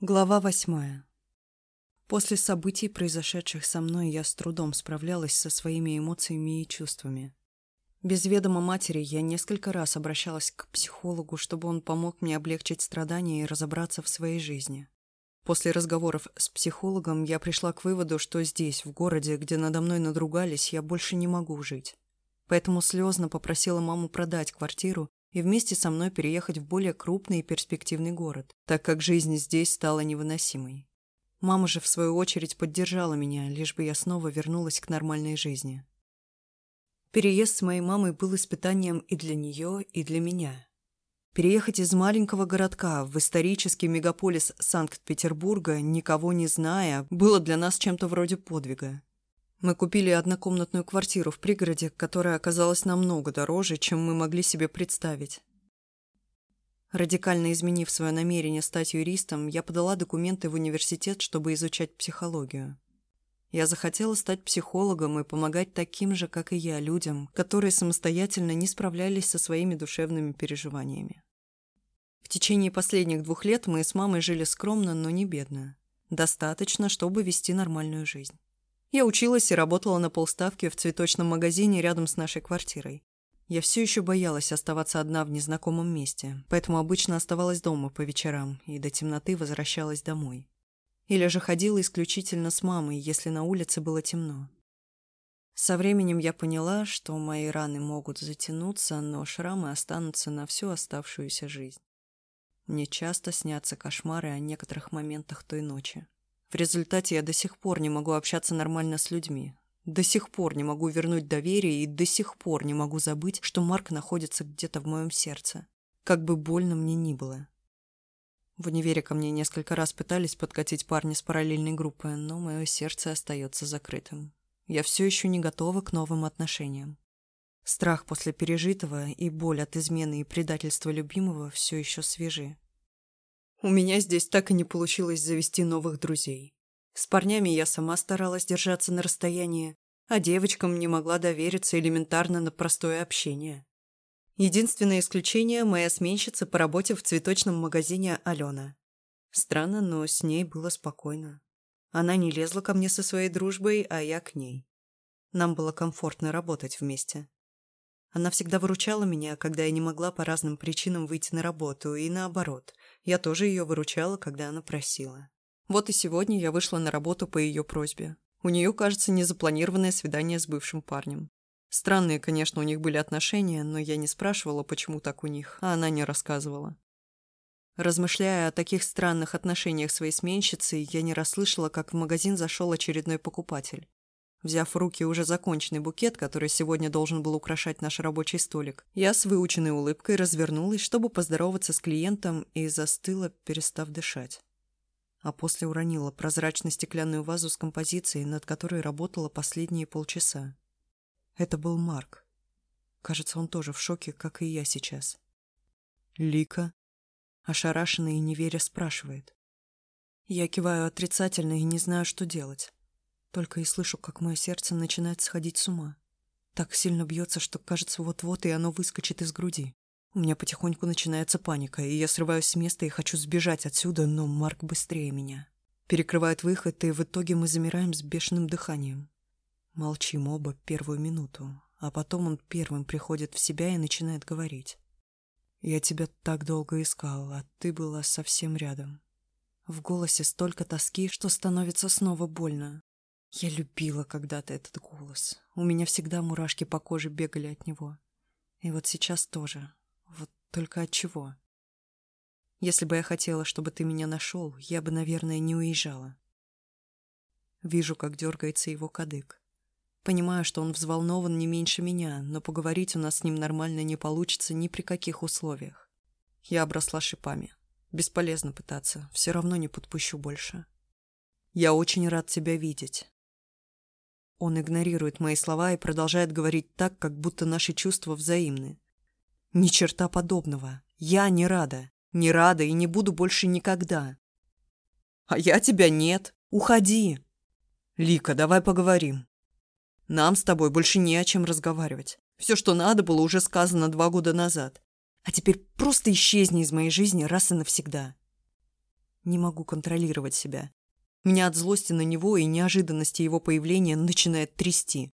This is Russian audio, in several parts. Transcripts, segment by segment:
Глава восьмая. После событий, произошедших со мной, я с трудом справлялась со своими эмоциями и чувствами. Без ведома матери я несколько раз обращалась к психологу, чтобы он помог мне облегчить страдания и разобраться в своей жизни. После разговоров с психологом я пришла к выводу, что здесь, в городе, где надо мной надругались, я больше не могу жить. Поэтому слезно попросила маму продать квартиру и вместе со мной переехать в более крупный и перспективный город, так как жизнь здесь стала невыносимой. Мама же, в свою очередь, поддержала меня, лишь бы я снова вернулась к нормальной жизни. Переезд с моей мамой был испытанием и для нее, и для меня. Переехать из маленького городка в исторический мегаполис Санкт-Петербурга, никого не зная, было для нас чем-то вроде подвига. Мы купили однокомнатную квартиру в пригороде, которая оказалась намного дороже, чем мы могли себе представить. Радикально изменив свое намерение стать юристом, я подала документы в университет, чтобы изучать психологию. Я захотела стать психологом и помогать таким же, как и я, людям, которые самостоятельно не справлялись со своими душевными переживаниями. В течение последних двух лет мы с мамой жили скромно, но не бедно. Достаточно, чтобы вести нормальную жизнь. Я училась и работала на полставки в цветочном магазине рядом с нашей квартирой. Я все еще боялась оставаться одна в незнакомом месте, поэтому обычно оставалась дома по вечерам и до темноты возвращалась домой. Или же ходила исключительно с мамой, если на улице было темно. Со временем я поняла, что мои раны могут затянуться, но шрамы останутся на всю оставшуюся жизнь. Мне часто снятся кошмары о некоторых моментах той ночи. В результате я до сих пор не могу общаться нормально с людьми. До сих пор не могу вернуть доверие и до сих пор не могу забыть, что Марк находится где-то в моем сердце. Как бы больно мне ни было. В универе ко мне несколько раз пытались подкатить парни с параллельной группы, но мое сердце остается закрытым. Я все еще не готова к новым отношениям. Страх после пережитого и боль от измены и предательства любимого все еще свежи. У меня здесь так и не получилось завести новых друзей. С парнями я сама старалась держаться на расстоянии, а девочкам не могла довериться элементарно на простое общение. Единственное исключение – моя сменщица по работе в цветочном магазине Алена. Странно, но с ней было спокойно. Она не лезла ко мне со своей дружбой, а я к ней. Нам было комфортно работать вместе. Она всегда выручала меня, когда я не могла по разным причинам выйти на работу, и наоборот. Я тоже ее выручала, когда она просила. Вот и сегодня я вышла на работу по ее просьбе. У нее, кажется, незапланированное свидание с бывшим парнем. Странные, конечно, у них были отношения, но я не спрашивала, почему так у них, а она не рассказывала. Размышляя о таких странных отношениях своей сменщицы, я не расслышала, как в магазин зашел очередной покупатель. Взяв в руки уже законченный букет, который сегодня должен был украшать наш рабочий столик, я с выученной улыбкой развернулась, чтобы поздороваться с клиентом, и застыла, перестав дышать. А после уронила прозрачно стеклянную вазу с композицией, над которой работала последние полчаса. Это был Марк. Кажется, он тоже в шоке, как и я сейчас. «Лика?» Ошарашенный и неверя спрашивает. Я киваю отрицательно и не знаю, что делать. Только и слышу, как мое сердце начинает сходить с ума. Так сильно бьется, что кажется, вот-вот и оно выскочит из груди. У меня потихоньку начинается паника, и я срываюсь с места и хочу сбежать отсюда, но Марк быстрее меня. Перекрывает выход, и в итоге мы замираем с бешеным дыханием. Молчим оба первую минуту, а потом он первым приходит в себя и начинает говорить. «Я тебя так долго искал, а ты была совсем рядом». В голосе столько тоски, что становится снова больно. Я любила когда-то этот голос. У меня всегда мурашки по коже бегали от него. И вот сейчас тоже. Вот только от чего? Если бы я хотела, чтобы ты меня нашел, я бы, наверное, не уезжала. Вижу, как дергается его кадык. Понимаю, что он взволнован не меньше меня, но поговорить у нас с ним нормально не получится ни при каких условиях. Я обросла шипами. Бесполезно пытаться, все равно не подпущу больше. Я очень рад тебя видеть. Он игнорирует мои слова и продолжает говорить так, как будто наши чувства взаимны. Ни черта подобного. Я не рада. Не рада и не буду больше никогда. А я тебя нет. Уходи. Лика, давай поговорим. Нам с тобой больше не о чем разговаривать. Все, что надо, было уже сказано два года назад. А теперь просто исчезни из моей жизни раз и навсегда. Не могу контролировать себя. Меня от злости на него и неожиданности его появления начинает трясти.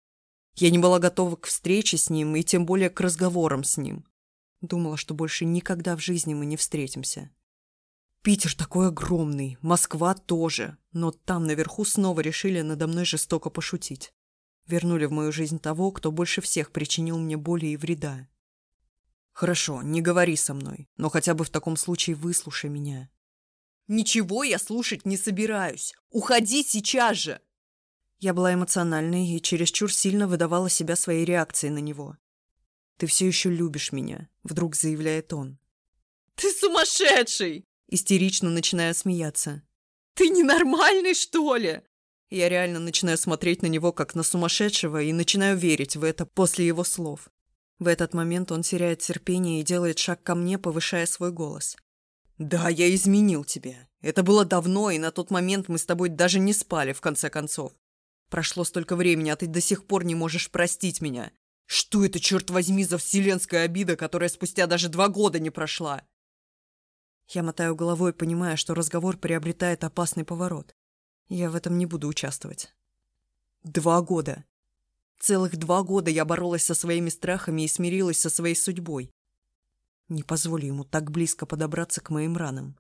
Я не была готова к встрече с ним и тем более к разговорам с ним. Думала, что больше никогда в жизни мы не встретимся. Питер такой огромный, Москва тоже, но там наверху снова решили надо мной жестоко пошутить. Вернули в мою жизнь того, кто больше всех причинил мне боли и вреда. Хорошо, не говори со мной, но хотя бы в таком случае выслушай меня. Ничего я слушать не собираюсь. Уходи сейчас же! Я была эмоциональной и чересчур сильно выдавала себя своей реакцией на него. «Ты все еще любишь меня», — вдруг заявляет он. «Ты сумасшедший!» Истерично начинаю смеяться. «Ты ненормальный, что ли?» Я реально начинаю смотреть на него, как на сумасшедшего, и начинаю верить в это после его слов. В этот момент он теряет терпение и делает шаг ко мне, повышая свой голос. «Да, я изменил тебя. Это было давно, и на тот момент мы с тобой даже не спали, в конце концов. Прошло столько времени, а ты до сих пор не можешь простить меня. Что это, черт возьми, за вселенская обида, которая спустя даже два года не прошла?» Я мотаю головой, понимая, что разговор приобретает опасный поворот. Я в этом не буду участвовать. Два года. Целых два года я боролась со своими страхами и смирилась со своей судьбой. Не позволю ему так близко подобраться к моим ранам.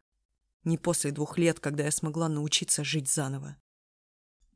Не после двух лет, когда я смогла научиться жить заново.